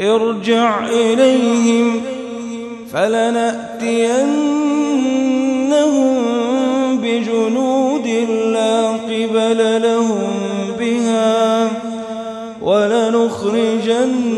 ارجع إليهم فلنأتينهم بجنود لا قبل لهم بها ولنخرجنهم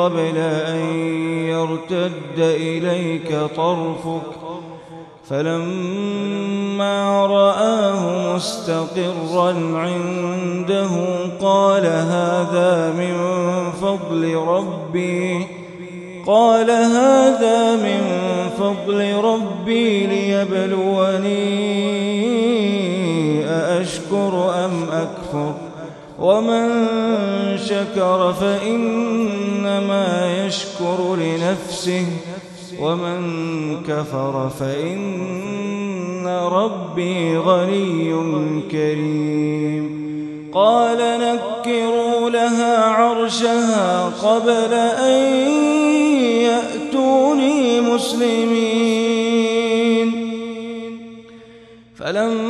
قبل أن يرتد إليك طرفك فلما رآه مستقرا عنده قال هذا من فضل ربي قال هذا من فضل ربي ليبلوني أأشكر أم أكفر ومن شكر فإنما يشكر لنفسه ومن كفر فإن ربي غني كريم. قال نكروا لها عرشها قبل أن يأتوني مسلمين. فلما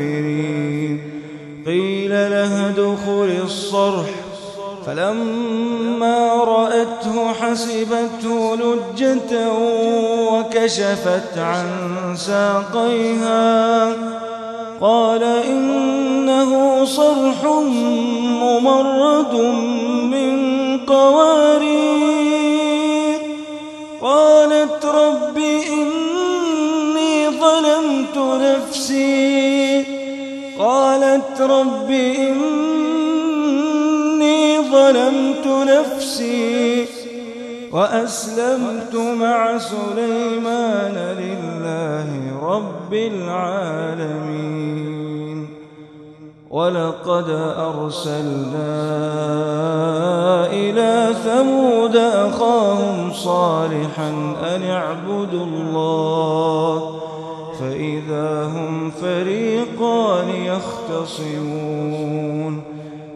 كافرين قيل لها ادخل الصرح. فلما رأته حسبته لجة وكشفت عن ساقيها. قال إنه صرح ممرد من قوارير ظلمت نفسي. قالت رب إني ظلمت نفسي وأسلمت مع سليمان لله رب العالمين. ولقد أرسلنا إلى ثمود أخاهم صالحا أن اعبدوا الله. فإذا هم فريقان يختصمون.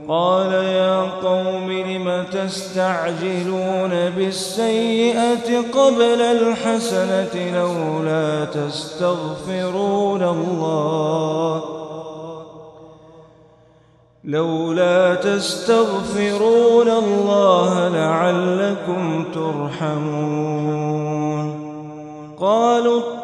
قال يا قوم لم تستعجلون بالسيئة قبل الحسنة لولا تستغفرون الله؟ لولا تستغفرون الله لعلكم ترحمون. قالوا